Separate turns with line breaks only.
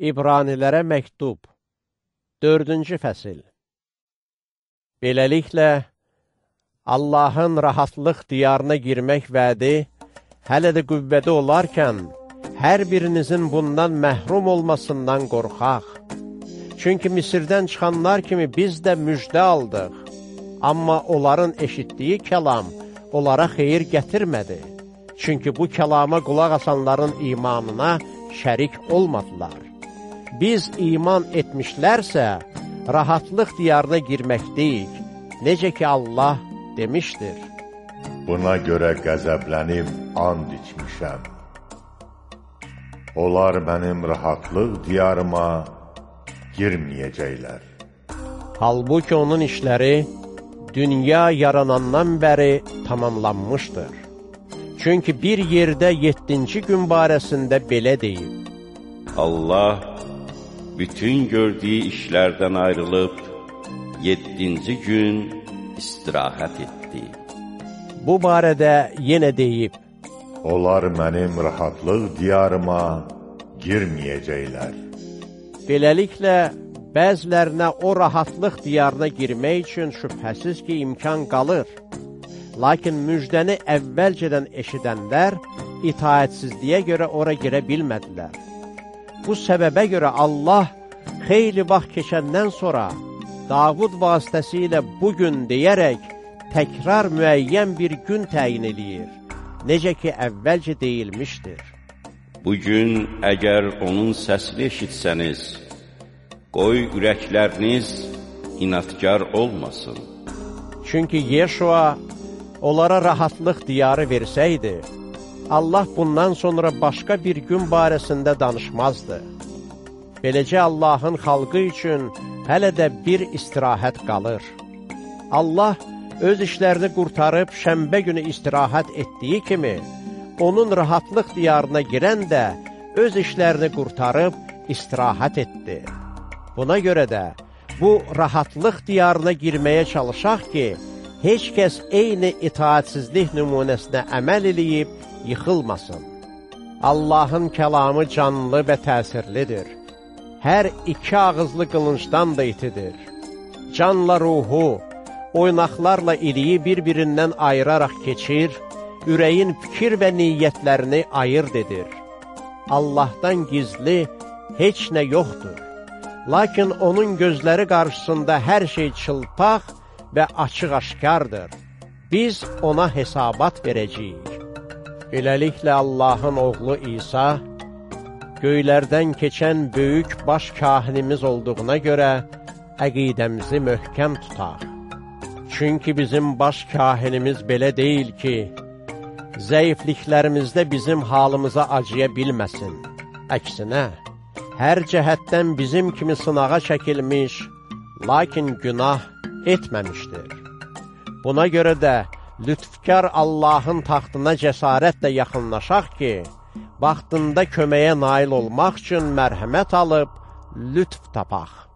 İbranilərə məktub 4-cü fəsil Beləliklə, Allahın rahatlıq diyarına girmək vədi hələ də qüvvədə olarkən, hər birinizin bundan məhrum olmasından qorxaq. Çünki Misirdən çıxanlar kimi biz də müjdə aldıq. Amma onların eşitdiyi kəlam onlara xeyir gətirmədi. Çünki bu kəlama qulaq asanların imanına şərik olmadılar. Biz iman etmişlərsə, rahatlıq diyarına girməkdəyik, necə ki Allah demişdir.
Buna görə qəzəblənib and içmişəm. Onlar mənim rahatlıq diyarıma girməyəcəklər.
Halbuki onun işləri dünya yaranandan bəri tamamlanmışdır. Çünki bir yerdə yeddinci gün barəsində belə deyib.
Allah bütün gördüyü işlərdən ayrılıb, yeddinci gün istirahət etdi.
Bu barədə yenə deyib,
Onlar mənim rahatlıq diyarıma girməyəcəklər.
Beləliklə, bəzilərinə o rahatlıq diyarına girmək üçün şübhəsiz ki, imkan qalır. Lakin müjdəni əvvəlcədən eşidənlər itaətsizliyə görə ora girə bilmədilər. Bu səbəbə görə Allah xeyli vaxt keçəndən sonra Davud vasitəsilə bugün deyərək təkrar müəyyən bir gün təyin edir, necə ki, əvvəlcə deyilmişdir.
Bugün əgər onun səsini eşitsəniz, qoy ürəkləriniz inatkar olmasın.
Çünki Yeşua onlara rahatlıq diyarı versəydi, Allah bundan sonra başqa bir gün barəsində danışmazdı. Beləcə Allahın xalqı üçün hələ də bir istirahət qalır. Allah öz işlərini qurtarıb şəmbə günü istirahət etdiyi kimi, onun rahatlıq diyarına girən də öz işlərini qurtarıb istirahət etdi. Buna görə də bu rahatlıq diyarına girməyə çalışaq ki, heç kəs eyni itaatsizlik nümunəsinə əməl eləyib yıxılmasın. Allahın kəlamı canlı və təsirlidir. Hər iki ağızlı qılıncdan da itidir. Canla ruhu, oynaqlarla iliyi bir-birindən ayıraraq keçir, ürəyin fikir və niyyətlərini ayırt edir. Allahdan gizli heç nə yoxdur. Lakin onun gözləri qarşısında hər şey çılpaq və açıq-aşkardır. Biz ona hesabat verəcəyik. Beləliklə Allahın oğlu İsa, göylərdən keçən böyük baş kahinimiz olduğuna görə əqidəmizi möhkəm tutaq. Çünki bizim baş kahinimiz belə deyil ki, zəifliklərimizdə bizim halımıza acıya bilməsin. Əksinə, hər cəhətdən bizim kimi sınağa çəkilmiş, lakin günah etməmişdir. Buna görə də, lütfkar Allahın taxtına cəsarətlə yaxınlaşaq ki, vaxtında köməyə nail olmaq üçün mərhəmət alıb, lütf tapaq.